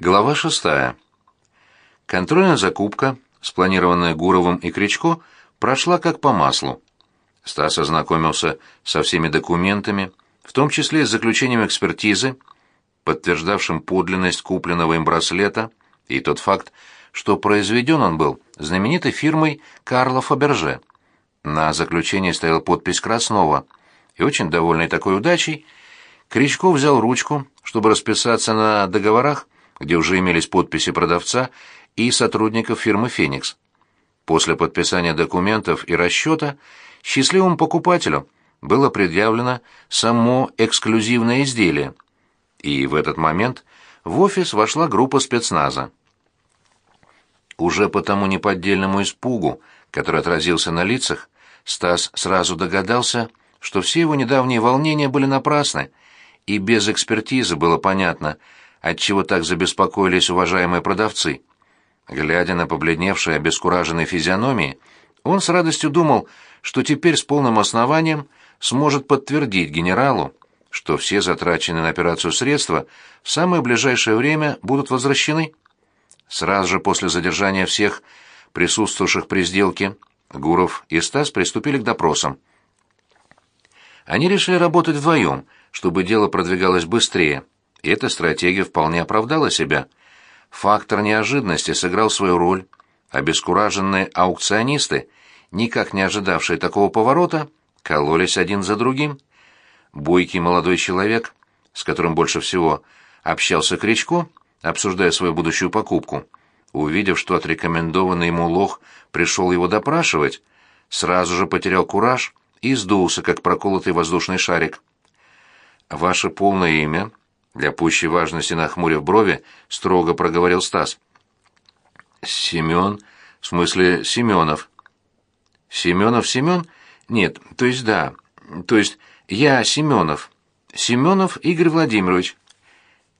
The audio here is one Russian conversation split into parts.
Глава шестая. Контрольная закупка, спланированная Гуровым и Кричко, прошла как по маслу. Стас ознакомился со всеми документами, в том числе с заключением экспертизы, подтверждавшим подлинность купленного им браслета и тот факт, что произведен он был знаменитой фирмой Карла Фаберже. На заключении стояла подпись Краснова, и очень довольный такой удачей, Кричко взял ручку, чтобы расписаться на договорах, где уже имелись подписи продавца и сотрудников фирмы «Феникс». После подписания документов и расчета счастливому покупателю было предъявлено само эксклюзивное изделие. И в этот момент в офис вошла группа спецназа. Уже по тому неподдельному испугу, который отразился на лицах, Стас сразу догадался, что все его недавние волнения были напрасны, и без экспертизы было понятно – отчего так забеспокоились уважаемые продавцы. Глядя на побледневшие обескураженные физиономии, он с радостью думал, что теперь с полным основанием сможет подтвердить генералу, что все затраченные на операцию средства в самое ближайшее время будут возвращены. Сразу же после задержания всех присутствовавших при сделке Гуров и Стас приступили к допросам. Они решили работать вдвоем, чтобы дело продвигалось быстрее. Эта стратегия вполне оправдала себя. Фактор неожиданности сыграл свою роль. Обескураженные аукционисты, никак не ожидавшие такого поворота, кололись один за другим. Бойкий молодой человек, с которым больше всего общался Кричко, обсуждая свою будущую покупку, увидев, что отрекомендованный ему лох пришел его допрашивать, сразу же потерял кураж и сдулся, как проколотый воздушный шарик. «Ваше полное имя?» Для пущей важности нахмурив брови, строго проговорил Стас. «Семен? В смысле Семенов?» «Семенов Семен? Нет, то есть да. То есть я Семенов. Семенов Игорь Владимирович.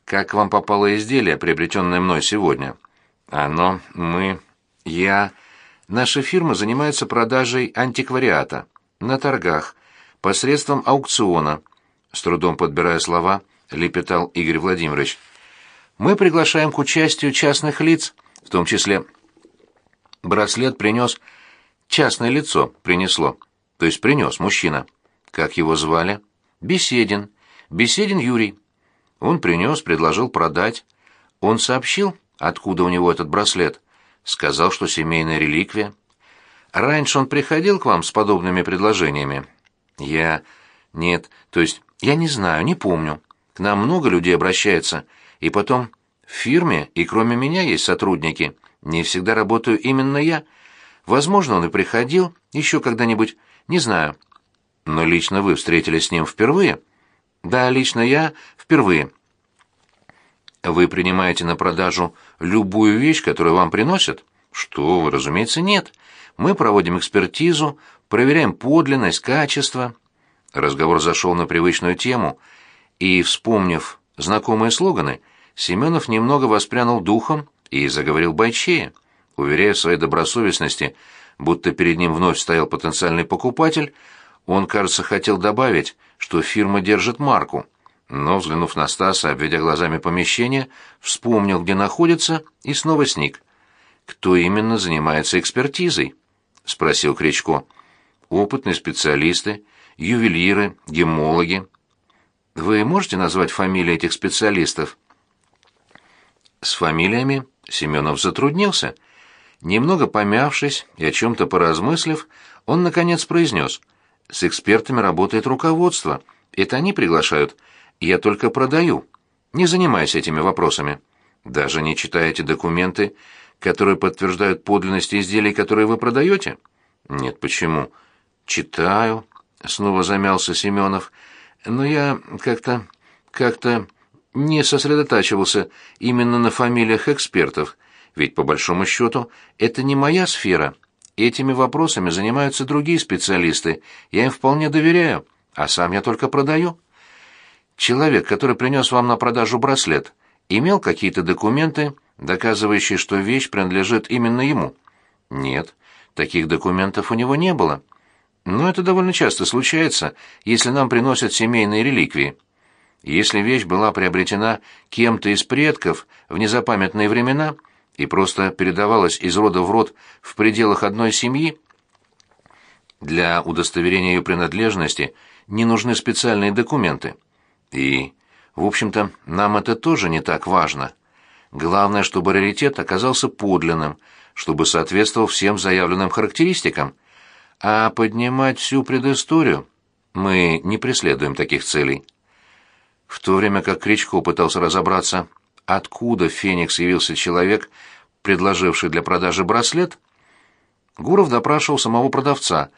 Как вам попало изделие, приобретенное мной сегодня?» «Оно, мы, я...» Наша фирма занимается продажей антиквариата на торгах посредством аукциона. С трудом подбирая слова, — лепетал Игорь Владимирович. «Мы приглашаем к участию частных лиц, в том числе...» Браслет принес... Частное лицо принесло. То есть принес мужчина. Как его звали? Беседин. Беседин Юрий. Он принес, предложил продать. Он сообщил, откуда у него этот браслет. Сказал, что семейная реликвия. Раньше он приходил к вам с подобными предложениями? Я... Нет, то есть я не знаю, не помню. К нам много людей обращается. И потом, в фирме и кроме меня есть сотрудники. Не всегда работаю именно я. Возможно, он и приходил еще когда-нибудь, не знаю. Но лично вы встретились с ним впервые? Да, лично я впервые. Вы принимаете на продажу любую вещь, которую вам приносят? Что вы, разумеется, нет. Мы проводим экспертизу, проверяем подлинность, качество. Разговор зашел на привычную тему — и, вспомнив знакомые слоганы, Семенов немного воспрянул духом и заговорил бойчее, уверяя в своей добросовестности, будто перед ним вновь стоял потенциальный покупатель, он, кажется, хотел добавить, что фирма держит марку, но, взглянув на Стаса, обведя глазами помещение, вспомнил, где находится, и снова сник. «Кто именно занимается экспертизой?» — спросил Кричко. «Опытные специалисты, ювелиры, гемологи, вы можете назвать фамилии этих специалистов? С фамилиями Семенов затруднился. Немного помявшись и о чем-то поразмыслив, он, наконец, произнес. «С экспертами работает руководство. Это они приглашают. Я только продаю. Не занимайся этими вопросами. Даже не читаете документы, которые подтверждают подлинность изделий, которые вы продаете?» «Нет, почему?» «Читаю», — снова замялся Семенов, — но я как-то... как-то не сосредотачивался именно на фамилиях экспертов, ведь, по большому счету, это не моя сфера. Этими вопросами занимаются другие специалисты, я им вполне доверяю, а сам я только продаю. Человек, который принес вам на продажу браслет, имел какие-то документы, доказывающие, что вещь принадлежит именно ему? Нет, таких документов у него не было. Но это довольно часто случается, если нам приносят семейные реликвии. Если вещь была приобретена кем-то из предков в незапамятные времена и просто передавалась из рода в род в пределах одной семьи, для удостоверения ее принадлежности не нужны специальные документы. И, в общем-то, нам это тоже не так важно. Главное, чтобы раритет оказался подлинным, чтобы соответствовал всем заявленным характеристикам. А поднимать всю предысторию мы не преследуем таких целей. В то время как Кричко пытался разобраться, откуда в Феникс явился человек, предложивший для продажи браслет, Гуров допрашивал самого продавца,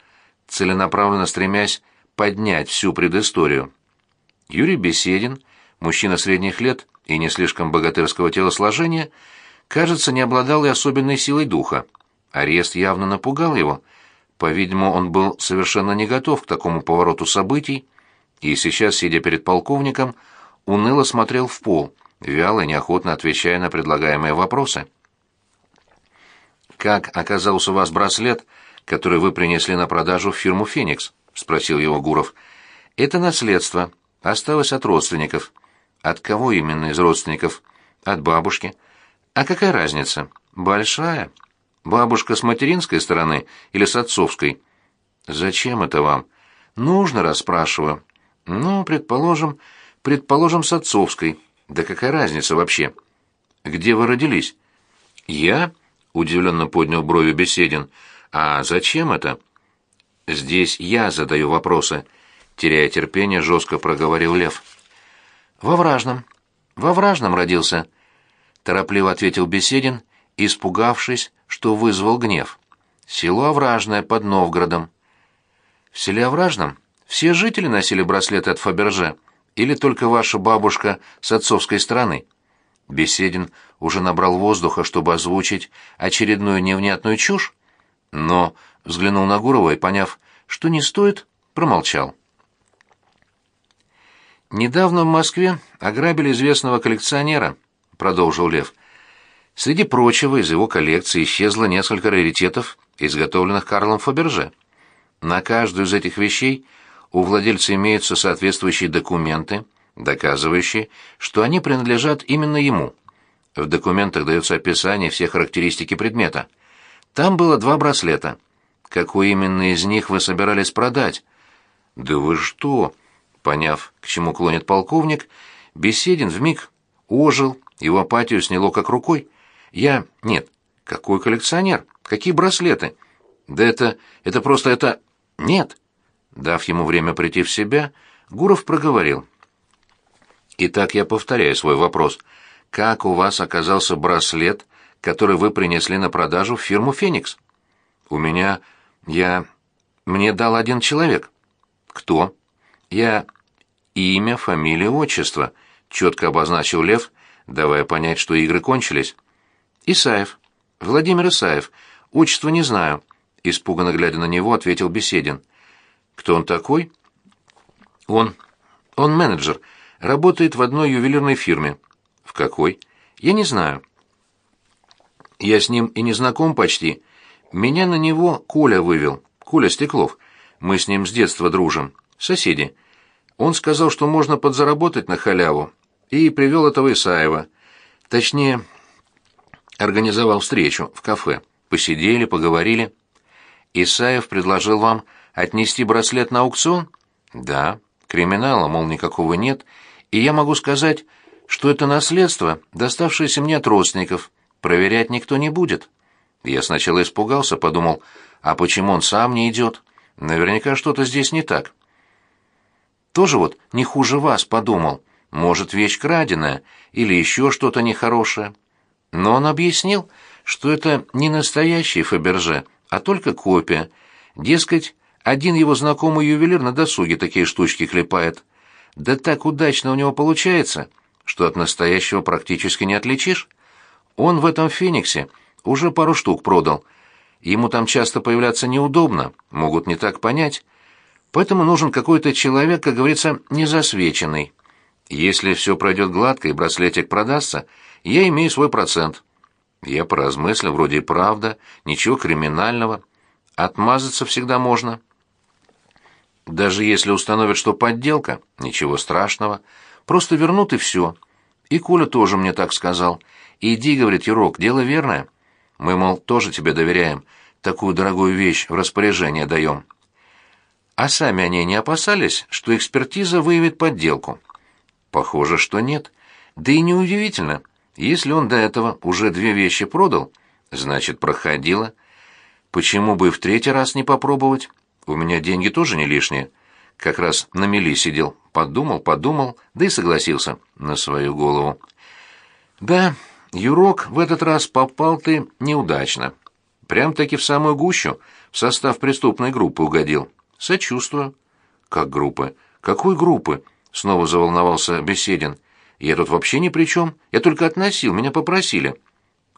целенаправленно стремясь поднять всю предысторию. Юрий Беседин, мужчина средних лет и не слишком богатырского телосложения, кажется, не обладал и особенной силой духа. Арест явно напугал его. По-видимому, он был совершенно не готов к такому повороту событий, и сейчас, сидя перед полковником, уныло смотрел в пол, вяло и неохотно отвечая на предлагаемые вопросы. «Как оказался у вас браслет, который вы принесли на продажу в фирму «Феникс»?» — спросил его Гуров. «Это наследство. Осталось от родственников». «От кого именно из родственников?» «От бабушки». «А какая разница?» «Большая. Бабушка с материнской стороны или с отцовской?» «Зачем это вам?» «Нужно, расспрашиваю». «Ну, предположим, предположим, с отцовской. Да какая разница вообще?» «Где вы родились?» «Я?» — удивленно поднял брови Беседин. «А зачем это?» «Здесь я задаю вопросы», — теряя терпение, жестко проговорил Лев. «Во Вражном. Во Вражном родился», — торопливо ответил Беседин, испугавшись, что вызвал гнев. «Село Овражное под Новгородом». «В селе Овражном все жители носили браслеты от Фаберже, или только ваша бабушка с отцовской стороны?» Беседин уже набрал воздуха, чтобы озвучить очередную невнятную чушь, но взглянул на Гурова и, поняв, что не стоит, промолчал. «Недавно в Москве ограбили известного коллекционера», — продолжил Лев. «Среди прочего из его коллекции исчезло несколько раритетов, изготовленных Карлом Фаберже. На каждую из этих вещей у владельца имеются соответствующие документы, доказывающие, что они принадлежат именно ему. В документах дается описание всех характеристики предмета. Там было два браслета. Какой именно из них вы собирались продать? Да вы что? Поняв, к чему клонит полковник, Беседин вмиг ожил, его апатию сняло как рукой. Я... Нет. Какой коллекционер? Какие браслеты? Да это... Это просто это... Нет. Дав ему время прийти в себя, Гуров проговорил. Итак, я повторяю свой вопрос. Как у вас оказался браслет, который вы принесли на продажу в фирму «Феникс»? У меня... я... мне дал один человек. Кто? Я... имя, фамилия, отчество, четко обозначил Лев, давая понять, что игры кончились. Исаев. Владимир Исаев. Отчество не знаю. Испуганно глядя на него, ответил Беседин. Кто он такой? Он... он менеджер. Работает в одной ювелирной фирме. В какой? Я не знаю. Я с ним и не знаком почти. Меня на него Коля вывел. Коля Стеклов. Мы с ним с детства дружим. Соседи. Он сказал, что можно подзаработать на халяву. И привел этого Исаева. Точнее, организовал встречу в кафе. Посидели, поговорили. Исаев предложил вам отнести браслет на аукцион? Да. Криминала, мол, никакого нет. И я могу сказать, что это наследство, доставшееся мне от родственников. Проверять никто не будет. Я сначала испугался, подумал, а почему он сам не идет? Наверняка что-то здесь не так. Тоже вот не хуже вас подумал. Может, вещь краденая или еще что-то нехорошее. Но он объяснил, что это не настоящий Фаберже, а только копия. Дескать, один его знакомый ювелир на досуге такие штучки клепает. Да так удачно у него получается, что от настоящего практически не отличишь. Он в этом Фениксе уже пару штук продал. Ему там часто появляться неудобно, могут не так понять. Поэтому нужен какой-то человек, как говорится, незасвеченный. Если все пройдет гладко и браслетик продастся, я имею свой процент. Я поразмыслил, вроде и правда, ничего криминального. Отмазаться всегда можно. Даже если установят, что подделка, ничего страшного. Просто вернут и все. И Коля тоже мне так сказал. Иди, говорит Юрок, дело верное. Мы, мол, тоже тебе доверяем. Такую дорогую вещь в распоряжение даем. А сами они не опасались, что экспертиза выявит подделку? Похоже, что нет. Да и неудивительно. Если он до этого уже две вещи продал, значит, проходило. Почему бы и в третий раз не попробовать? У меня деньги тоже не лишние. Как раз на мели сидел. Подумал, подумал, да и согласился на свою голову. Да, Юрок, в этот раз попал ты неудачно. Прям-таки в самую гущу, в состав преступной группы угодил. Сочувствую. Как группы? Какой группы? Снова заволновался Беседин. Я тут вообще ни при чем. Я только относил, меня попросили.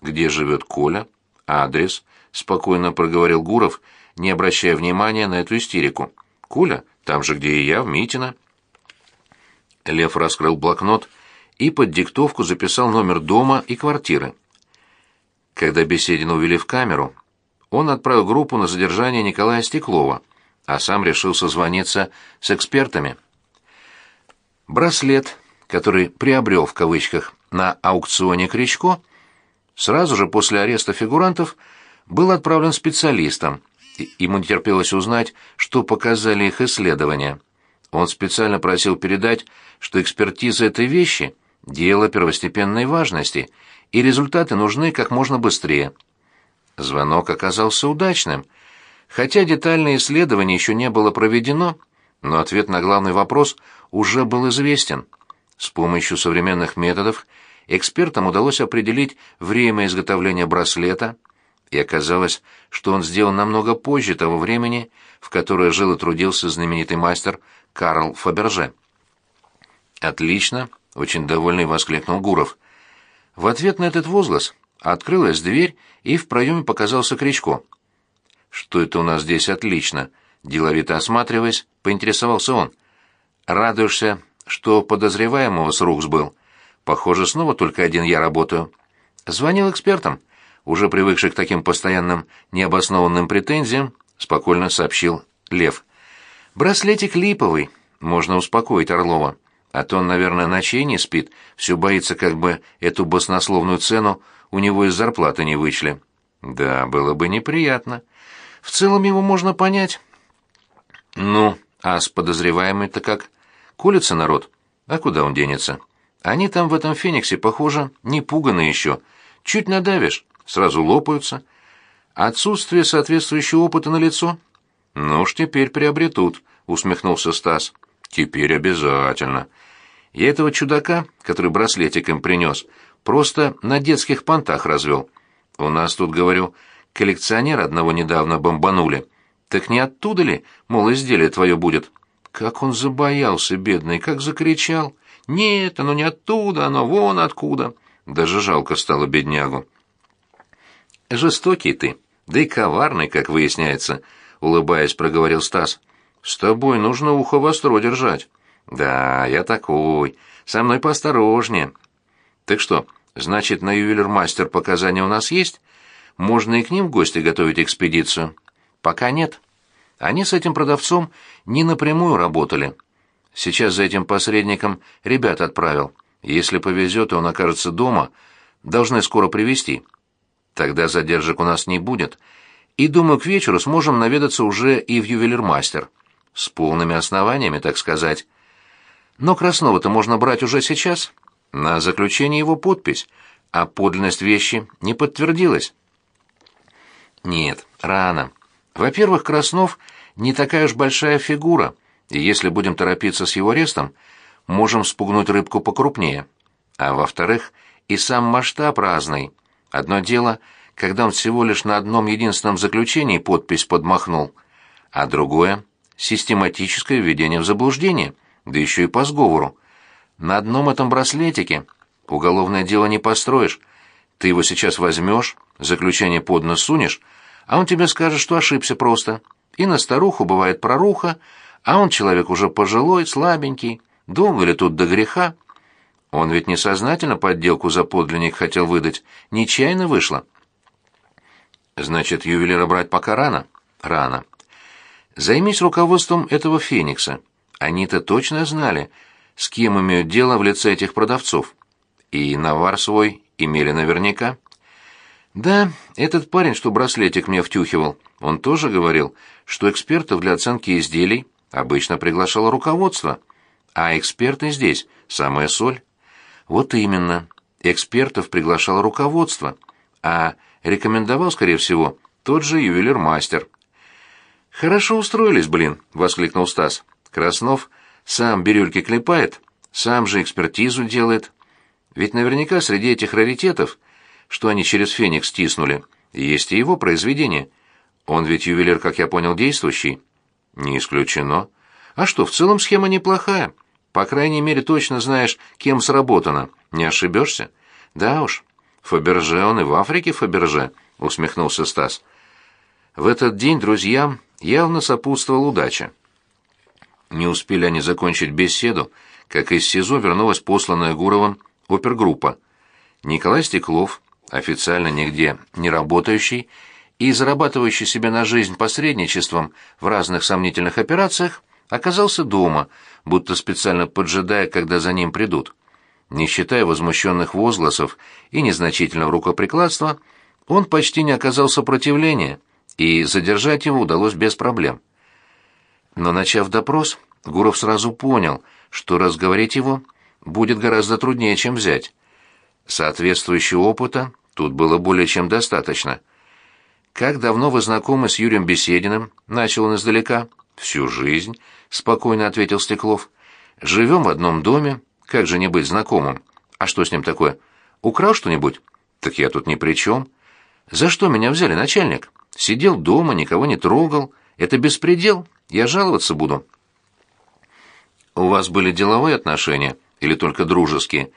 Где живет Коля? Адрес? Спокойно проговорил Гуров, не обращая внимания на эту истерику. Коля? Там же, где и я, в Митино. Лев раскрыл блокнот и под диктовку записал номер дома и квартиры. Когда Беседина увели в камеру, он отправил группу на задержание Николая Стеклова, а сам решил созвониться с экспертами. Браслет, который приобрел в кавычках на аукционе Кричко, сразу же после ареста фигурантов был отправлен специалистам, ему не терпелось узнать, что показали их исследования. Он специально просил передать, что экспертиза этой вещи – дело первостепенной важности, и результаты нужны как можно быстрее. Звонок оказался удачным. Хотя детальное исследование еще не было проведено, но ответ на главный вопрос уже был известен. С помощью современных методов экспертам удалось определить время изготовления браслета, и оказалось, что он сделан намного позже того времени, в которое жил и трудился знаменитый мастер Карл Фаберже. «Отлично!» — очень довольный воскликнул Гуров. В ответ на этот возглас открылась дверь, и в проеме показался Кричко. «Что это у нас здесь отлично?» — деловито осматриваясь, поинтересовался он. «Радуешься, что подозреваемого с рук сбыл? Похоже, снова только один я работаю». Звонил экспертам, уже привыкший к таким постоянным необоснованным претензиям, спокойно сообщил Лев. «Браслетик липовый, можно успокоить Орлова. А то он, наверное, ночей не спит, все боится, как бы эту баснословную цену у него из зарплаты не вычли. Да, было бы неприятно. В целом его можно понять. Ну, а с подозреваемой-то как? Колется народ? А куда он денется? Они там в этом Фениксе, похоже, не пуганы еще. Чуть надавишь, сразу лопаются. Отсутствие соответствующего опыта на лицо? Ну уж теперь приобретут, усмехнулся Стас. Теперь обязательно. Я этого чудака, который браслетик им принес, просто на детских понтах развел. У нас тут, говорю, коллекционер одного недавно бомбанули. Так не оттуда ли, мол, изделие твое будет? Как он забоялся, бедный, как закричал. Нет, оно не оттуда, оно вон откуда. Даже жалко стало беднягу. Жестокий ты, да и коварный, как выясняется, улыбаясь, проговорил Стас. С тобой нужно ухо востро держать. Да, я такой. Со мной поосторожнее. Так что, значит, на ювелир-мастер показания у нас есть? Можно и к ним в гости готовить экспедицию? Пока нет. Они с этим продавцом не напрямую работали. Сейчас за этим посредником ребят отправил. Если повезет, и он окажется дома, должны скоро привезти. Тогда задержек у нас не будет. И, думаю, к вечеру сможем наведаться уже и в ювелир-мастер. С полными основаниями, так сказать. Но Краснова-то можно брать уже сейчас. На заключение его подпись, а подлинность вещи не подтвердилась. Нет, рано. Во-первых, Краснов не такая уж большая фигура, и если будем торопиться с его арестом, можем спугнуть рыбку покрупнее. А во-вторых, и сам масштаб разный. Одно дело, когда он всего лишь на одном единственном заключении подпись подмахнул, а другое — систематическое введение в заблуждение — да еще и по сговору. На одном этом браслетике уголовное дело не построишь. Ты его сейчас возьмешь, заключение под нос сунешь, а он тебе скажет, что ошибся просто. И на старуху бывает проруха, а он человек уже пожилой, слабенький, долго ли тут до греха? Он ведь несознательно подделку за подлинник хотел выдать, нечаянно вышло. Значит, ювелира брать пока рано? Рано. Займись руководством этого Феникса. Они-то точно знали, с кем имеют дело в лице этих продавцов. И навар свой имели наверняка. Да, этот парень, что браслетик мне втюхивал, он тоже говорил, что экспертов для оценки изделий обычно приглашало руководство, а эксперты здесь — самая соль. Вот именно, экспертов приглашало руководство, а рекомендовал, скорее всего, тот же ювелир-мастер. «Хорошо устроились, блин!» — воскликнул Стас. «Краснов сам бирюльки клепает, сам же экспертизу делает. Ведь наверняка среди этих раритетов, что они через феникс стиснули, есть и его произведение. Он ведь ювелир, как я понял, действующий». «Не исключено. А что, в целом схема неплохая. По крайней мере, точно знаешь, кем сработано. Не ошибешься?» «Да уж. Фаберже он и в Африке Фаберже», — усмехнулся Стас. В этот день друзьям явно сопутствовала удача. Не успели они закончить беседу, как из СИЗО вернулась посланная Гуровым опергруппа. Николай Стеклов, официально нигде не работающий и зарабатывающий себе на жизнь посредничеством в разных сомнительных операциях, оказался дома, будто специально поджидая, когда за ним придут. Не считая возмущенных возгласов и незначительного рукоприкладства, он почти не оказал сопротивления, и задержать его удалось без проблем. Но начав допрос, Гуров сразу понял, что разговорить его будет гораздо труднее, чем взять. Соответствующего опыта тут было более чем достаточно. «Как давно вы знакомы с Юрием Бесединым?» — начал он издалека. «Всю жизнь», — спокойно ответил Стеклов. «Живем в одном доме, как же не быть знакомым? А что с ним такое? Украл что-нибудь? Так я тут ни при чем. За что меня взяли, начальник? Сидел дома, никого не трогал. Это беспредел. Я жаловаться буду. У вас были деловые отношения или только дружеские?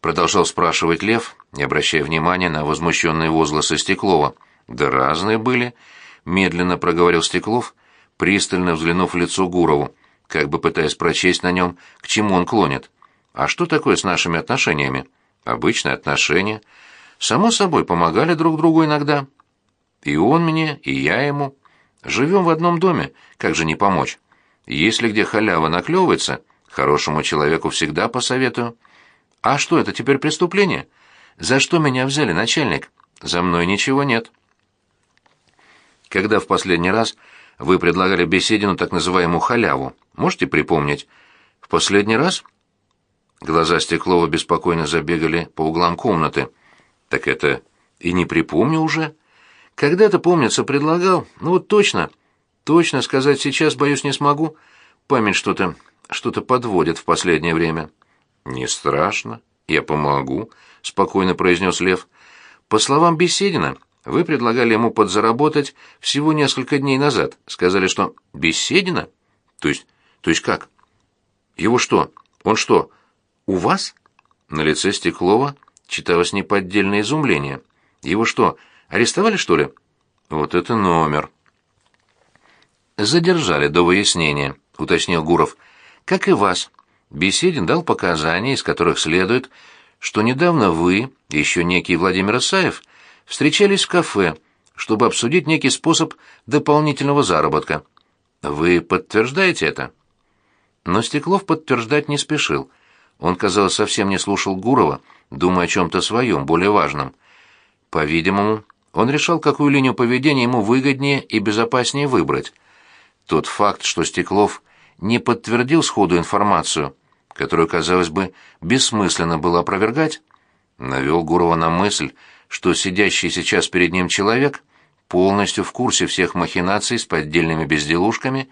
Продолжал спрашивать Лев, не обращая внимания на возмущенные возгласы Стеклова. Да разные были, медленно проговорил Стеклов, пристально взглянув в лицо Гурову, как бы пытаясь прочесть на нем, к чему он клонит. А что такое с нашими отношениями? Обычные отношения. Само собой, помогали друг другу иногда. И он мне, и я ему. Живем в одном доме, как же не помочь? Если где халява наклевывается, хорошему человеку всегда посоветую. А что, это теперь преступление? За что меня взяли, начальник? За мной ничего нет. Когда в последний раз вы предлагали Беседину так называемую халяву, можете припомнить? В последний раз? Глаза Стеклова беспокойно забегали по углам комнаты. Так это и не припомню уже. Когда-то, помнится, предлагал, ну вот точно, точно сказать сейчас, боюсь, не смогу. Память что-то, что-то подводит в последнее время. Не страшно, я помогу, спокойно произнес Лев. По словам Беседина, вы предлагали ему подзаработать всего несколько дней назад. Сказали, что Беседина? То есть, то есть как? Его что? Он что, «У вас?» На лице Стеклова читалось неподдельное изумление. «Его что, арестовали, что ли?» «Вот это номер!» «Задержали до выяснения», — уточнил Гуров. «Как и вас. Беседин дал показания, из которых следует, что недавно вы, еще некий Владимир Исаев, встречались в кафе, чтобы обсудить некий способ дополнительного заработка. Вы подтверждаете это?» Но Стеклов подтверждать не спешил — он, казалось, совсем не слушал Гурова, думая о чем-то своем, более важном. По-видимому, он решал, какую линию поведения ему выгоднее и безопаснее выбрать. Тот факт, что Стеклов не подтвердил сходу информацию, которую, казалось бы, бессмысленно было опровергать, навел Гурова на мысль, что сидящий сейчас перед ним человек полностью в курсе всех махинаций с поддельными безделушками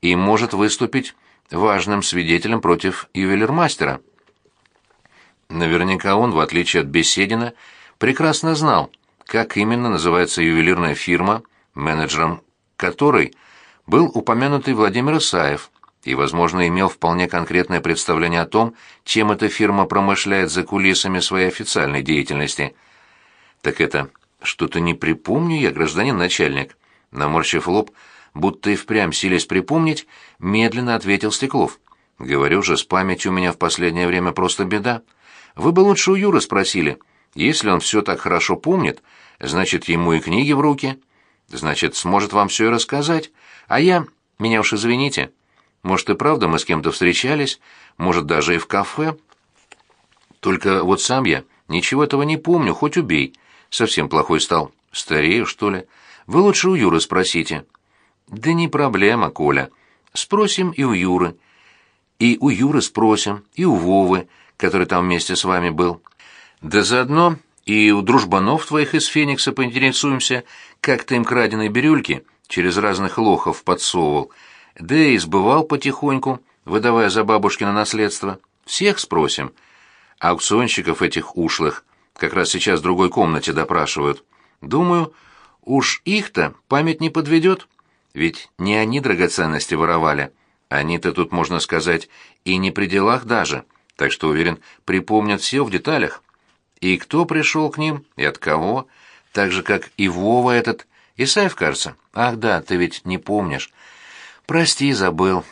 и может выступить важным свидетелем против ювелирмастера. Наверняка он, в отличие от Беседина, прекрасно знал, как именно называется ювелирная фирма, менеджером которой был упомянутый Владимир Исаев, и, возможно, имел вполне конкретное представление о том, чем эта фирма промышляет за кулисами своей официальной деятельности. Так это что-то не припомню я, гражданин начальник. Наморщив лоб, будто и впрямь силясь припомнить, медленно ответил Стеклов. «Говорю же, с памятью у меня в последнее время просто беда. Вы бы лучше у Юры спросили. Если он все так хорошо помнит, значит, ему и книги в руки. Значит, сможет вам все и рассказать. А я... Меня уж извините». Может, и правда мы с кем-то встречались, может, даже и в кафе. Только вот сам я ничего этого не помню, хоть убей. Совсем плохой стал. Старею, что ли? Вы лучше у Юры спросите. Да не проблема, Коля. Спросим и у Юры. И у Юры спросим, и у Вовы, который там вместе с вами был. Да заодно и у дружбанов твоих из Феникса поинтересуемся, как ты им краденые бирюльки через разных лохов подсовывал, да и сбывал потихоньку, выдавая за бабушкино наследство. Всех спросим. Аукционщиков этих ушлых как раз сейчас в другой комнате допрашивают. Думаю, уж их-то память не подведет. Ведь не они драгоценности воровали. Они-то тут, можно сказать, и не при делах даже. Так что, уверен, припомнят все в деталях. И кто пришел к ним, и от кого. Так же, как и Вова этот. Исаев, кажется. Ах да, ты ведь не помнишь. Прости, забыл.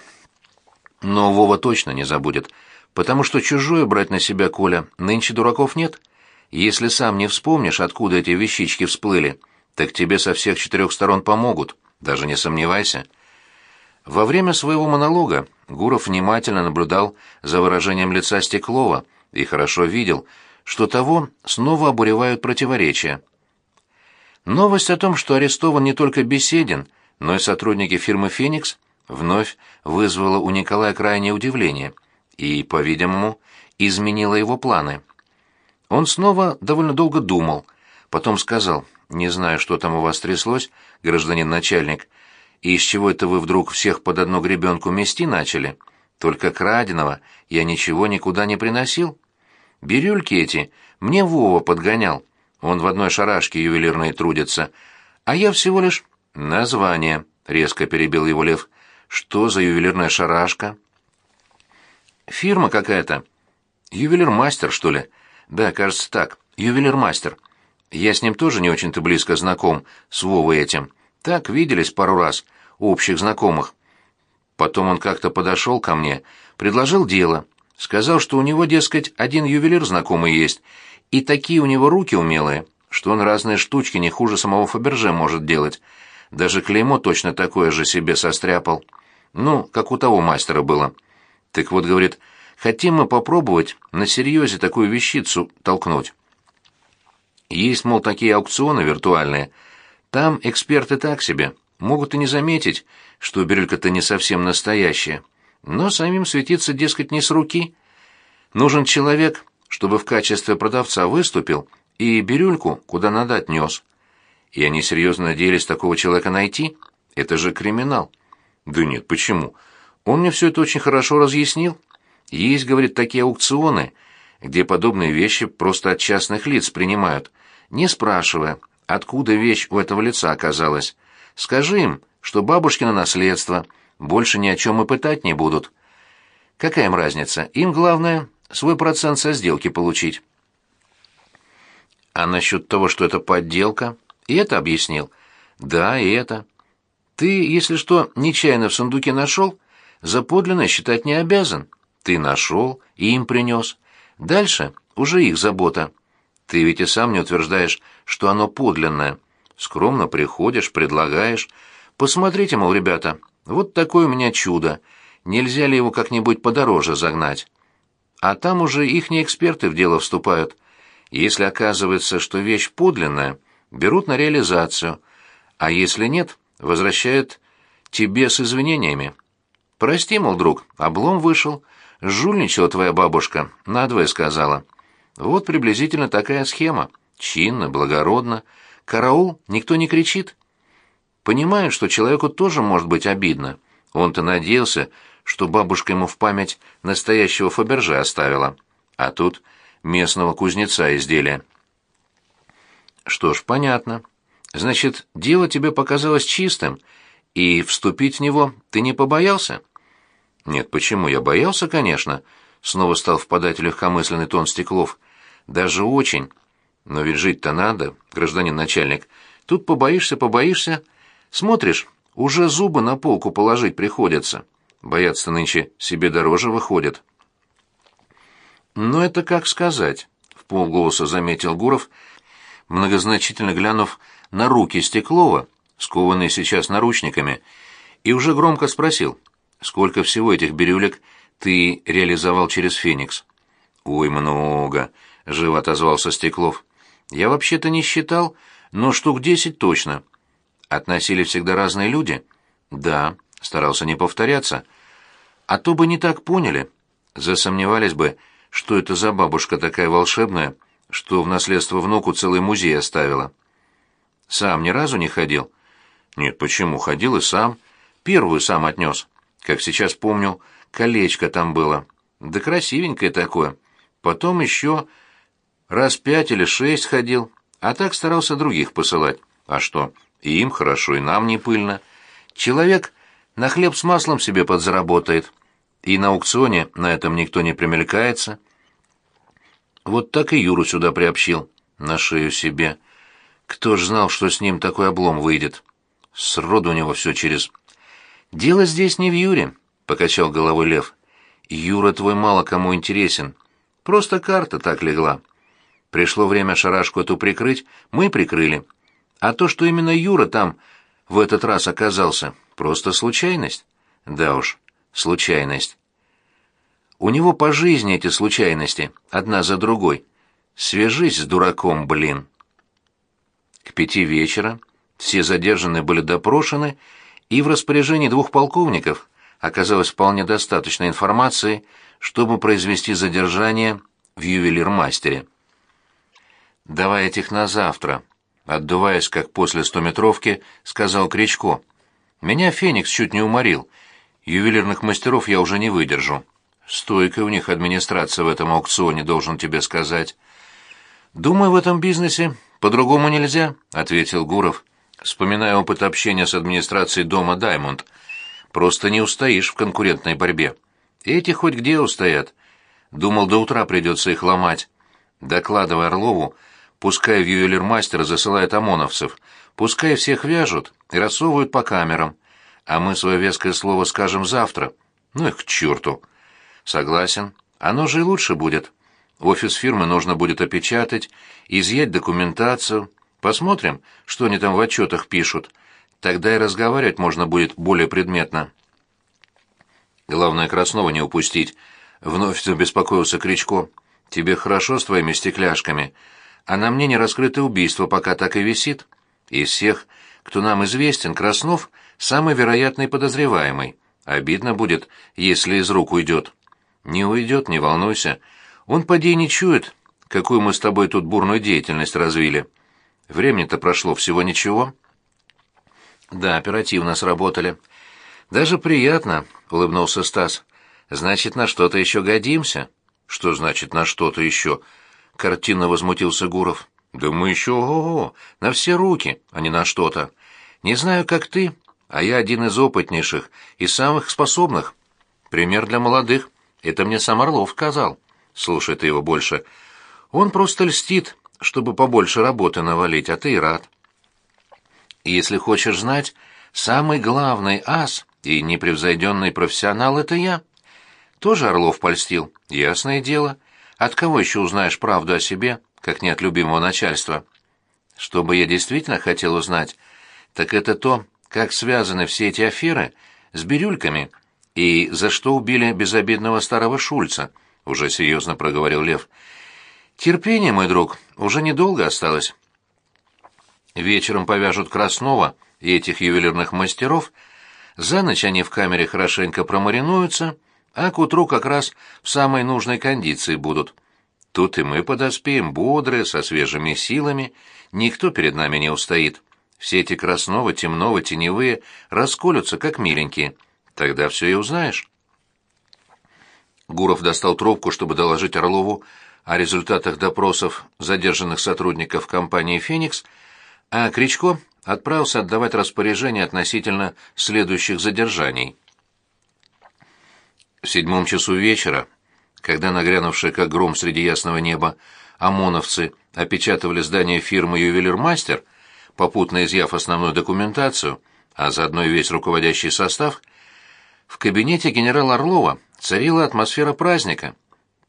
Но Вова точно не забудет. Потому что чужое брать на себя, Коля, нынче дураков нет. Если сам не вспомнишь, откуда эти вещички всплыли, так тебе со всех четырех сторон помогут, даже не сомневайся. Во время своего монолога Гуров внимательно наблюдал за выражением лица Стеклова и хорошо видел, что того снова обуревают противоречия. Новость о том, что арестован не только Беседин, но и сотрудники фирмы «Феникс», вновь вызвала у Николая крайнее удивление и, по-видимому, изменила его планы. Он снова довольно долго думал, потом сказал, «Не знаю, что там у вас тряслось, гражданин начальник, и из чего это вы вдруг всех под одну гребенку мести начали? Только краденого я ничего никуда не приносил. Бирюльки эти мне Вова подгонял, он в одной шарашке ювелирной трудится, а я всего лишь...» «Название», — резко перебил его Лев. «Что за ювелирная шарашка?» «Фирма какая-то. Ювелир-мастер, что ли?» Да, кажется так. Ювелир-мастер. Я с ним тоже не очень-то близко знаком, с Вовой этим. Так, виделись пару раз, общих знакомых. Потом он как-то подошел ко мне, предложил дело. Сказал, что у него, дескать, один ювелир знакомый есть, и такие у него руки умелые, что он разные штучки не хуже самого Фаберже может делать. Даже клеймо точно такое же себе состряпал. Ну, как у того мастера было. Так вот, говорит, Хотим мы попробовать на серьезе такую вещицу толкнуть. Есть, мол, такие аукционы виртуальные. Там эксперты так себе, могут и не заметить, что бирюлька-то не совсем настоящая. Но самим светиться, дескать, не с руки. Нужен человек, чтобы в качестве продавца выступил и бирюльку куда надо отнес. И они серьезно надеялись такого человека найти? Это же криминал. Да нет, почему? Он мне все это очень хорошо разъяснил. Есть, говорит, такие аукционы, где подобные вещи просто от частных лиц принимают, не спрашивая, откуда вещь у этого лица оказалась. Скажи им, что бабушкино наследство, больше ни о чем и пытать не будут. Какая им разница? Им главное свой процент со сделки получить. А насчет того, что это подделка, и это объяснил. Да, и это. Ты, если что, нечаянно в сундуке нашел, за подлинное считать не обязан. Ты нашел и им принес. Дальше уже их забота. Ты ведь и сам не утверждаешь, что оно подлинное. Скромно приходишь, предлагаешь. Посмотрите, мол, ребята, вот такое у меня чудо. Нельзя ли его как-нибудь подороже загнать? А там уже ихние эксперты в дело вступают. Если оказывается, что вещь подлинная, берут на реализацию. А если нет, возвращают тебе с извинениями. Прости, мол, друг, облом вышел. Жульничала твоя бабушка, надвое сказала. Вот приблизительно такая схема. Чинно, благородно. Караул, никто не кричит. Понимаю, что человеку тоже может быть обидно. Он-то надеялся, что бабушка ему в память настоящего Фаберже оставила. А тут местного кузнеца изделия. Что ж, понятно. Значит, дело тебе показалось чистым, и вступить в него ты не побоялся? Нет, почему? Я боялся, конечно. Снова стал впадать в легкомысленный тон Стеклов. Даже очень. Но ведь жить-то надо, гражданин начальник. Тут побоишься, побоишься. Смотришь, уже зубы на полку положить приходится. Бояться нынче себе дороже выходит. Но это как сказать, в полголоса заметил Гуров, многозначительно глянув на руки Стеклова, скованные сейчас наручниками, и уже громко спросил — сколько всего этих бирюлек ты реализовал через Феникс?» «Ой, много», — живо отозвался Стеклов. «Я вообще-то не считал, но штук десять точно». «Относили всегда разные люди?» «Да», — старался не повторяться. «А то бы не так поняли. Засомневались бы, что это за бабушка такая волшебная, что в наследство внуку целый музей оставила». «Сам ни разу не ходил?» «Нет, почему? Ходил и сам. Первую сам отнес. Как сейчас помню, колечко там было. Да красивенькое такое. Потом еще раз пять или шесть ходил, а так старался других посылать. А что, и им хорошо, и нам не пыльно. Человек на хлеб с маслом себе подзаработает, и на аукционе на этом никто не примелькается. Вот так и Юру сюда приобщил, на шею себе. Кто ж знал, что с ним такой облом выйдет? Сроду у него все через... «Дело здесь не в Юре», — покачал головой Лев. «Юра твой мало кому интересен. Просто карта так легла. Пришло время шарашку эту прикрыть, мы прикрыли. А то, что именно Юра там в этот раз оказался, просто случайность. Да уж, случайность. У него по жизни эти случайности, одна за другой. Свяжись с дураком, блин. К пяти вечера все задержанные были допрошены, и в распоряжении двух полковников оказалось вполне достаточно информации, чтобы произвести задержание в ювелирмастере. «Давай этих на завтра», — отдуваясь, как после стометровки, сказал Кричко. «Меня Феникс чуть не уморил. Ювелирных мастеров я уже не выдержу. Стойкая у них администрация в этом аукционе, должен тебе сказать». «Думаю, в этом бизнесе по-другому нельзя», — ответил Гуров, вспоминая опыт общения с администрацией дома «Даймонд». «Просто не устоишь в конкурентной борьбе. Эти хоть где устоят. Думал, до утра придется их ломать. Докладывай Орлову, пускай в ювелирмастер засылает ОМОНовцев, пускай всех вяжут и рассовывают по камерам, а мы свое веское слово скажем завтра. Ну их к черту. Согласен. Оно же и лучше будет. Офис фирмы нужно будет опечатать, изъять документацию. Посмотрим, что они там в отчетах пишут. Тогда и разговаривать можно будет более предметно. Главное, Краснова не упустить. Вновь забеспокоился Кричко. Тебе хорошо с твоими стекляшками, а на мне не раскрытое убийство пока так и висит. Из всех, кто нам известен, Краснов самый вероятный подозреваемый. Обидно будет, если из рук уйдет. Не уйдет, не волнуйся. Он поди не чует, какую мы с тобой тут бурную деятельность развили. Времени-то прошло всего ничего. Да, оперативно сработали. Даже приятно, улыбнулся Стас. Значит, на что-то еще годимся. Что значит на что-то еще? Картинно возмутился Гуров. Да мы еще ого, на все руки, а не на что-то. Не знаю, как ты, а я один из опытнейших и самых способных. Пример для молодых. Это мне сам Орлов сказал. Слушай ты его больше. Он просто льстит, чтобы побольше работы навалить, а ты и рад. Если хочешь знать, самый главный ас и непревзойденный профессионал — это я. Тоже Орлов польстил, ясное дело. От кого еще узнаешь правду о себе, как не от любимого начальства? Что бы я действительно хотел узнать, так это то, как связаны все эти аферы с бирюльками и за что убили безобидного старого Шульца, уже серьезно проговорил Лев. Терпение, мой друг, уже недолго осталось. Вечером повяжут Краснова и этих ювелирных мастеров — за ночь они в камере хорошенько промаринуются, а к утру как раз в самой нужной кондиции будут. Тут и мы подоспеем, бодрые, со свежими силами, никто перед нами не устоит. Все эти красново, темново, теневые расколются, как миленькие. Тогда все и узнаешь. Гуров достал трубку, чтобы доложить Орлову о результатах допросов задержанных сотрудников компании «Феникс», а Кричко отправился отдавать распоряжение относительно следующих задержаний. В седьмом часу вечера, когда нагрянувшие как гром среди ясного неба ОМОНовцы опечатывали здание фирмы «Ювелирмастер», попутно изъяв основную документацию, а заодно и весь руководящий состав, в кабинете генерала Орлова царила атмосфера праздника.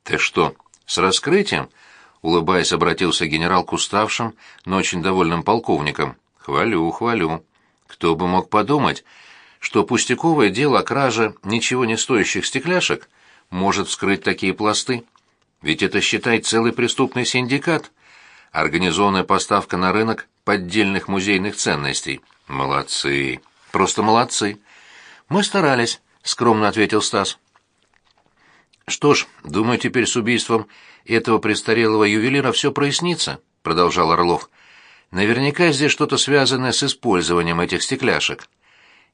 «Ты что, с раскрытием?» — улыбаясь, обратился генерал к уставшим, но очень довольным полковникам. Хвалю, хвалю. Кто бы мог подумать, что пустяковое дело кража ничего не стоящих стекляшек может вскрыть такие пласты. Ведь это, считай, целый преступный синдикат. Организованная поставка на рынок поддельных музейных ценностей. Молодцы. Просто молодцы. Мы старались, скромно ответил Стас. Что ж, думаю, теперь с убийством этого престарелого ювелира все прояснится, продолжал Орлов. Наверняка здесь что-то связанное с использованием этих стекляшек.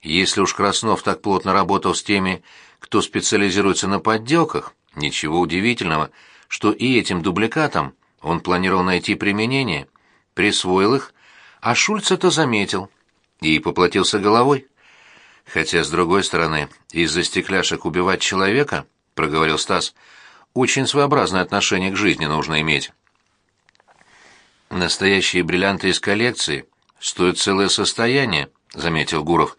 Если уж Краснов так плотно работал с теми, кто специализируется на подделках, ничего удивительного, что и этим дубликатам он планировал найти применение, присвоил их, а Шульц это заметил и поплатился головой. Хотя, с другой стороны, из-за стекляшек убивать человека, проговорил Стас, очень своеобразное отношение к жизни нужно иметь. Настоящие бриллианты из коллекции стоят целое состояние, заметил Гуров.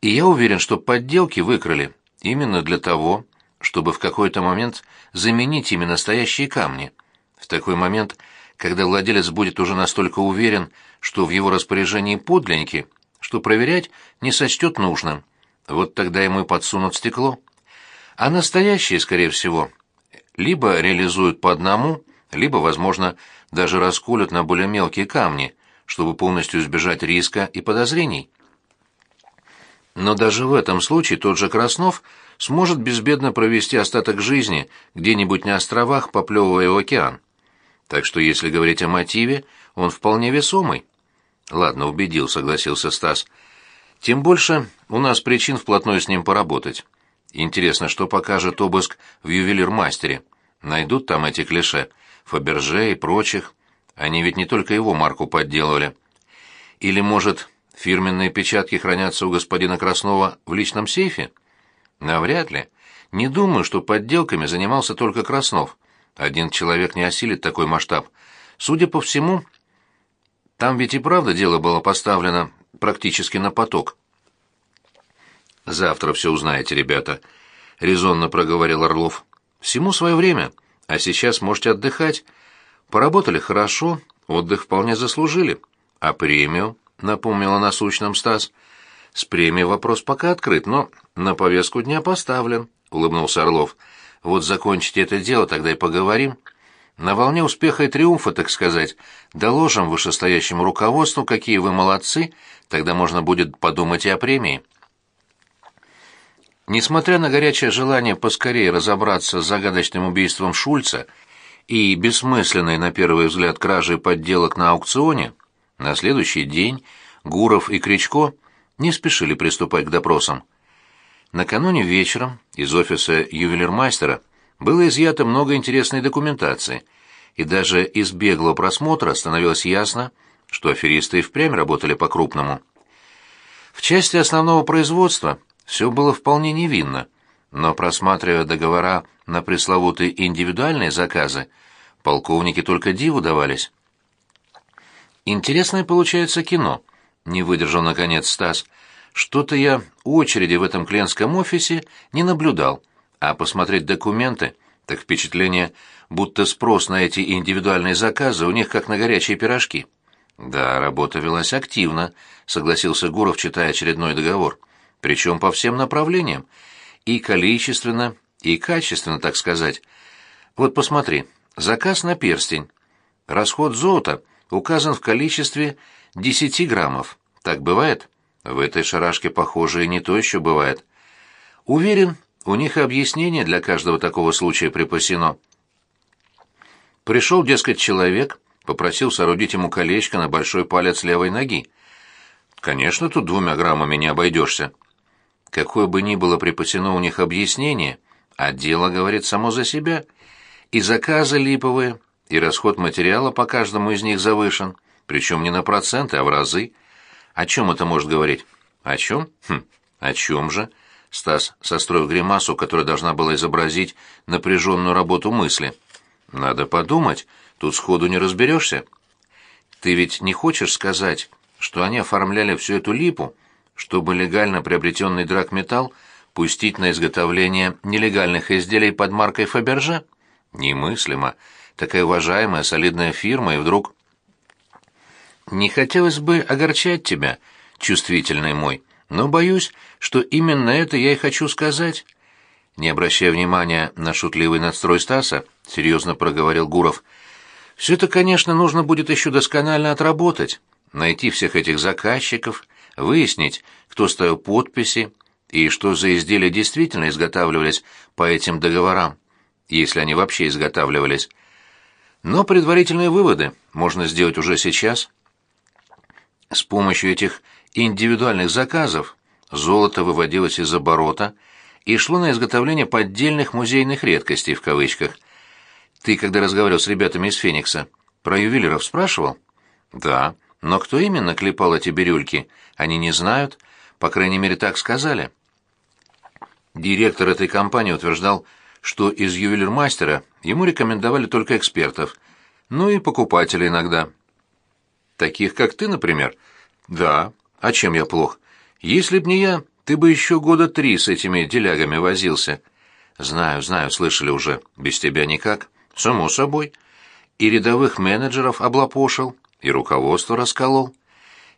И я уверен, что подделки выкрали именно для того, чтобы в какой-то момент заменить ими настоящие камни. В такой момент, когда владелец будет уже настолько уверен, что в его распоряжении подлинники, что проверять не сочтет нужным. Вот тогда ему и подсунут стекло. А настоящие, скорее всего, либо реализуют по одному, либо, возможно, даже расколют на более мелкие камни, чтобы полностью избежать риска и подозрений. Но даже в этом случае тот же Краснов сможет безбедно провести остаток жизни где-нибудь на островах, поплевывая в океан. Так что если говорить о мотиве, он вполне весомый. Ладно, убедил, согласился Стас. Тем больше у нас причин вплотную с ним поработать. Интересно, что покажет обыск в ювелир-мастере. Найдут там эти клише, Фаберже и прочих. Они ведь не только его марку подделывали. Или, может, фирменные печатки хранятся у господина Краснова в личном сейфе? Навряд ли. Не думаю, что подделками занимался только Краснов. Один человек не осилит такой масштаб. Судя по всему, там ведь и правда дело было поставлено практически на поток. «Завтра все узнаете, ребята», — резонно проговорил Орлов. «Всему свое время, а сейчас можете отдыхать. Поработали хорошо, отдых вполне заслужили. А премию?» — напомнила насущным Стас. «С премией вопрос пока открыт, но на повестку дня поставлен», — улыбнулся Орлов. «Вот закончите это дело, тогда и поговорим». На волне успеха и триумфа, так сказать, доложим вышестоящему руководству, какие вы молодцы, тогда можно будет подумать и о премии. Несмотря на горячее желание поскорее разобраться с загадочным убийством Шульца и бессмысленной, на первый взгляд, кражей подделок на аукционе, на следующий день Гуров и Кричко не спешили приступать к допросам. Накануне вечером из офиса ювелирмастера было изъято много интересной документации, и даже из беглого просмотра становилось ясно, что аферисты и впрямь работали по-крупному. В части основного производства все было вполне невинно, но просматривая договора на пресловутые индивидуальные заказы, полковники только диву давались. Интересное получается кино, не выдержал наконец Стас. Что-то я очереди в этом клиентском офисе не наблюдал а посмотреть документы, так впечатление, будто спрос на эти индивидуальные заказы у них как на горячие пирожки. Да, работа велась активно, согласился Гуров, читая очередной договор. Причем по всем направлениям. И количественно, и качественно, так сказать. Вот посмотри, заказ на перстень. Расход золота указан в количестве 10 граммов. Так бывает? В этой шарашке, похоже, и не то еще бывает. Уверен, у них объяснение для каждого такого случая припасено. Пришел, дескать, человек, попросил соорудить ему колечко на большой палец левой ноги. Конечно, тут двумя граммами не обойдешься. Какое бы ни было припасено у них объяснение, а дело говорит само за себя. И заказы липовые, и расход материала по каждому из них завышен, причем не на проценты, а в разы. О чем это может говорить? О чем? Хм, о чем же? Стас состроил гримасу, которая должна была изобразить напряженную работу мысли. «Надо подумать, тут сходу не разберешься. Ты ведь не хочешь сказать, что они оформляли всю эту липу, чтобы легально приобретенный драгметалл пустить на изготовление нелегальных изделий под маркой Фаберже? Немыслимо. Такая уважаемая, солидная фирма, и вдруг... Не хотелось бы огорчать тебя, чувствительный мой, Но боюсь, что именно это я и хочу сказать. Не обращая внимания на шутливый настрой Стаса, серьезно проговорил Гуров. Все это, конечно, нужно будет еще досконально отработать, найти всех этих заказчиков, выяснить, кто ставил подписи и что за изделия действительно изготавливались по этим договорам, если они вообще изготавливались. Но предварительные выводы можно сделать уже сейчас. С помощью этих индивидуальных заказов золото выводилось из оборота и шло на изготовление поддельных музейных редкостей в кавычках. Ты, когда разговаривал с ребятами из Феникса, про ювелиров спрашивал? Да, но кто именно клепал эти бирюльки, они не знают, по крайней мере, так сказали. Директор этой компании утверждал, что из ювелирмастера ему рекомендовали только экспертов, ну и покупателей иногда. Таких, как ты, например? Да. А чем я плох? Если б не я, ты бы еще года три с этими делягами возился. Знаю, знаю, слышали уже. Без тебя никак. Само собой. И рядовых менеджеров облапошил, и руководство расколол.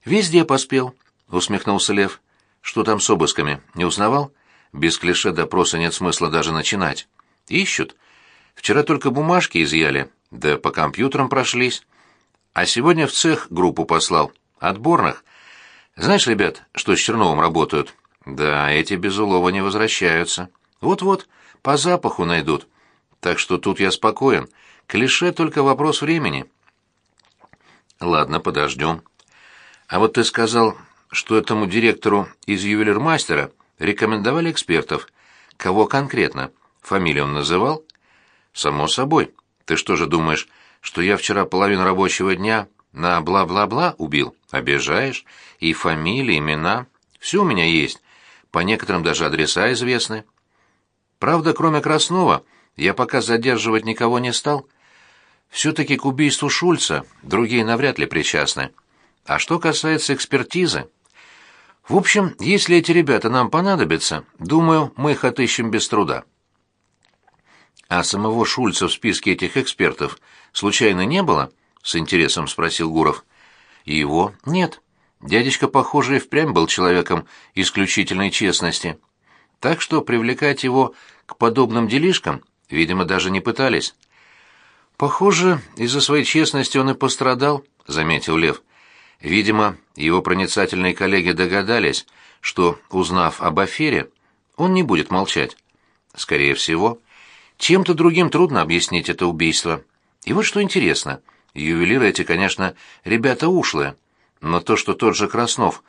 Везде поспел, усмехнулся Лев. Что там с обысками? Не узнавал? Без клише допроса нет смысла даже начинать. Ищут. Вчера только бумажки изъяли, да по компьютерам прошлись. А сегодня в цех группу послал. Отборных. Знаешь, ребят, что с Черновым работают? Да, эти без улова не возвращаются. Вот-вот, по запаху найдут. Так что тут я спокоен. Клише только вопрос времени. Ладно, подождем. А вот ты сказал, что этому директору из ювелирмастера рекомендовали экспертов. Кого конкретно? Фамилию он называл? Само собой. Ты что же думаешь, что я вчера половину рабочего дня на бла-бла-бла убил? Обижаешь? И фамилии, имена. Все у меня есть. По некоторым даже адреса известны. Правда, кроме Краснова, я пока задерживать никого не стал. Все-таки к убийству Шульца другие навряд ли причастны. А что касается экспертизы... В общем, если эти ребята нам понадобятся, думаю, мы их отыщем без труда. А самого Шульца в списке этих экспертов случайно не было? С интересом спросил Гуров. Его нет. Дядечка, похоже, и впрямь был человеком исключительной честности. Так что привлекать его к подобным делишкам, видимо, даже не пытались. Похоже, из-за своей честности он и пострадал, заметил Лев. Видимо, его проницательные коллеги догадались, что, узнав об афере, он не будет молчать. Скорее всего, чем-то другим трудно объяснить это убийство. И вот что интересно, ювелиры эти, конечно, ребята ушлые, но то, что тот же Краснов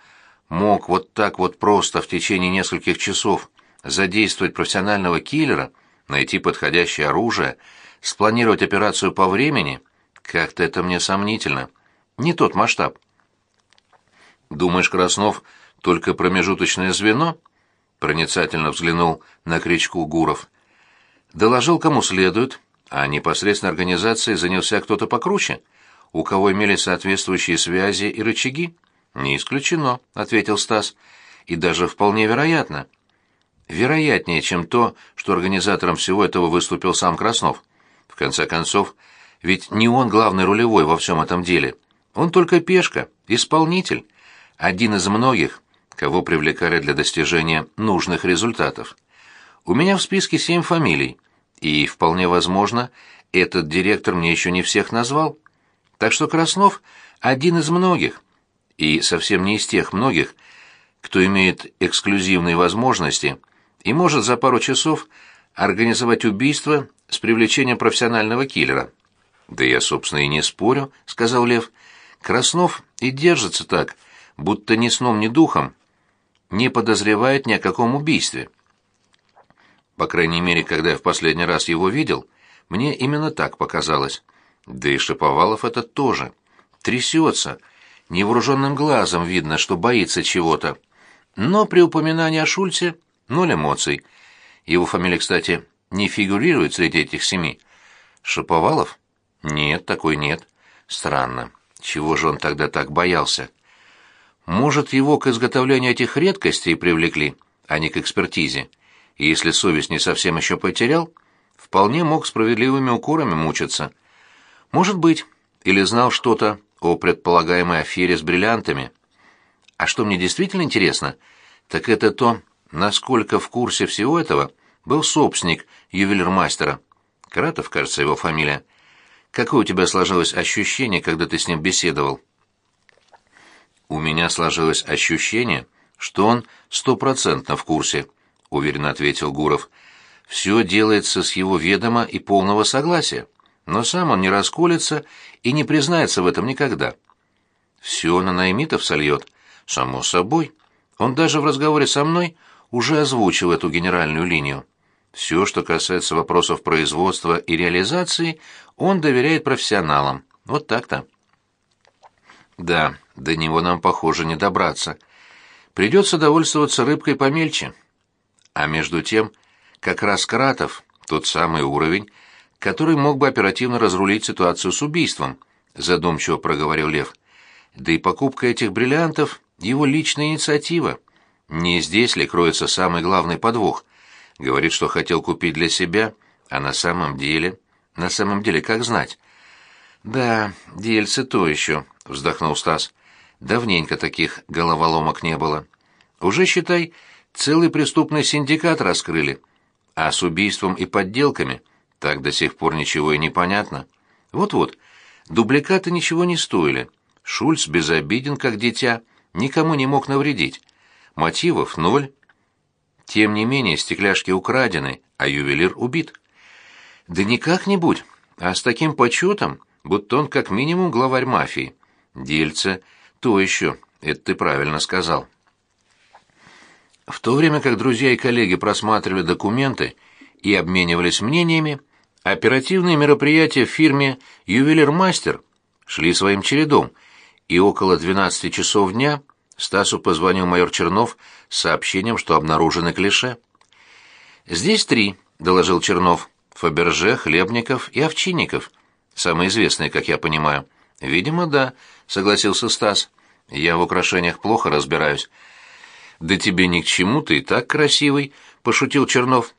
мог вот так вот просто в течение нескольких часов задействовать профессионального киллера, найти подходящее оружие, спланировать операцию по времени, как-то это мне сомнительно. Не тот масштаб. Думаешь, Краснов только промежуточное звено? Проницательно взглянул на Кричку Гуров. Доложил кому следует, а непосредственно организацией занялся кто-то покруче, у кого имели соответствующие связи и рычаги? Не исключено, ответил Стас. И даже вполне вероятно. Вероятнее, чем то, что организатором всего этого выступил сам Краснов. В конце концов, ведь не он главный рулевой во всем этом деле. Он только пешка, исполнитель один из многих, кого привлекали для достижения нужных результатов. У меня в списке семь фамилий, и, вполне возможно, этот директор мне еще не всех назвал. Так что Краснов — один из многих, и совсем не из тех многих, кто имеет эксклюзивные возможности и может за пару часов организовать убийство с привлечением профессионального киллера. «Да я, собственно, и не спорю», — сказал Лев. «Краснов и держится так, — будто ни сном, ни духом, не подозревает ни о каком убийстве. По крайней мере, когда я в последний раз его видел, мне именно так показалось. Да и Шиповалов это тоже. Трясется. Невооруженным глазом видно, что боится чего-то. Но при упоминании о Шульце ноль эмоций. Его фамилия, кстати, не фигурирует среди этих семи. Шиповалов? Нет, такой нет. Странно. Чего же он тогда так боялся? Может, его к изготовлению этих редкостей привлекли, а не к экспертизе. И если совесть не совсем еще потерял, вполне мог справедливыми укорами мучиться. Может быть, или знал что-то о предполагаемой афере с бриллиантами. А что мне действительно интересно, так это то, насколько в курсе всего этого был собственник ювелирмастера. Кратов, кажется, его фамилия. Какое у тебя сложилось ощущение, когда ты с ним беседовал? У меня сложилось ощущение, что он стопроцентно в курсе, уверенно ответил Гуров. Все делается с его ведома и полного согласия, но сам он не расколется и не признается в этом никогда. Все на наймитов сольет, само собой. Он даже в разговоре со мной уже озвучил эту генеральную линию. Все, что касается вопросов производства и реализации, он доверяет профессионалам. Вот так-то. Да, до него нам, похоже, не добраться. Придется довольствоваться рыбкой помельче. А между тем, как раз Кратов, тот самый уровень, который мог бы оперативно разрулить ситуацию с убийством, задумчиво проговорил Лев. Да и покупка этих бриллиантов — его личная инициатива. Не здесь ли кроется самый главный подвох? Говорит, что хотел купить для себя, а на самом деле... На самом деле, как знать? Да, дельцы то еще, вздохнул Стас. Давненько таких головоломок не было. Уже, считай, целый преступный синдикат раскрыли. А с убийством и подделками так до сих пор ничего и не понятно. Вот-вот, дубликаты ничего не стоили. Шульц безобиден, как дитя, никому не мог навредить. Мотивов ноль. Тем не менее, стекляшки украдены, а ювелир убит. Да не как-нибудь, а с таким почетом, будто он как минимум главарь мафии. Дельце, то еще, это ты правильно сказал. В то время как друзья и коллеги просматривали документы и обменивались мнениями, оперативные мероприятия в фирме «Ювелир Мастер» шли своим чередом, и около 12 часов дня Стасу позвонил майор Чернов с сообщением, что обнаружены клише. «Здесь три», — доложил Чернов. «Фаберже, Хлебников и Овчинников. Самые известные, как я понимаю». «Видимо, да», — согласился Стас. «Я в украшениях плохо разбираюсь. «Да тебе ни к чему, ты и так красивый», — пошутил Чернов.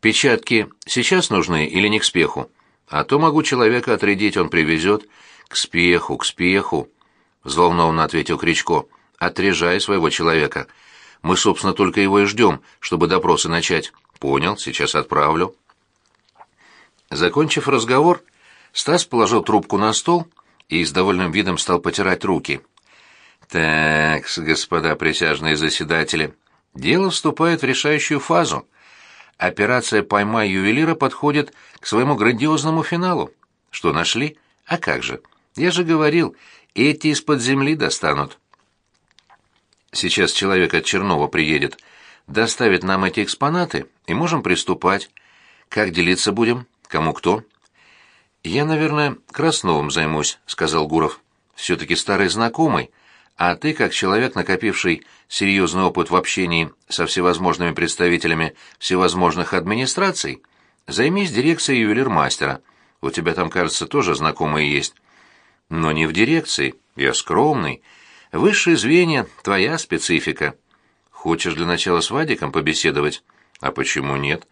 «Печатки сейчас нужны или не к спеху? А то могу человека отрядить, он привезет». «К спеху, к спеху», — взволнованно ответил Кричко. «Отрежай своего человека. Мы, собственно, только его и ждем, чтобы допросы начать». «Понял, сейчас отправлю». Закончив разговор, Стас положил трубку на стол и с довольным видом стал потирать руки. Так, господа присяжные заседатели, дело вступает в решающую фазу. Операция «Поймай ювелира» подходит к своему грандиозному финалу. Что нашли? А как же? Я же говорил, эти из-под земли достанут. Сейчас человек от Чернова приедет, доставит нам эти экспонаты, и можем приступать. Как делиться будем? Кому кто? Я, наверное, Красновым займусь, сказал Гуров. Все-таки старый знакомый — а ты, как человек, накопивший серьезный опыт в общении со всевозможными представителями всевозможных администраций, займись дирекцией ювелирмастера. У тебя там, кажется, тоже знакомые есть. Но не в дирекции. Я скромный. Высшее звенья — твоя специфика. Хочешь для начала с Вадиком побеседовать? А почему нет?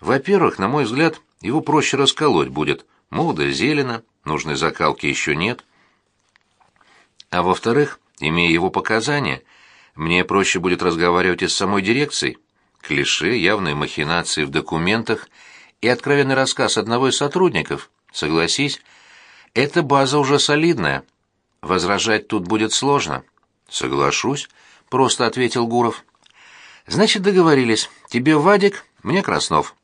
Во-первых, на мой взгляд, его проще расколоть будет. Молодо, зелено, нужной закалки еще нет. А во-вторых, Имея его показания, мне проще будет разговаривать и с самой дирекцией. Клише, явные махинации в документах и откровенный рассказ одного из сотрудников. Согласись, эта база уже солидная. Возражать тут будет сложно. Соглашусь, просто ответил Гуров. Значит, договорились. Тебе Вадик, мне Краснов.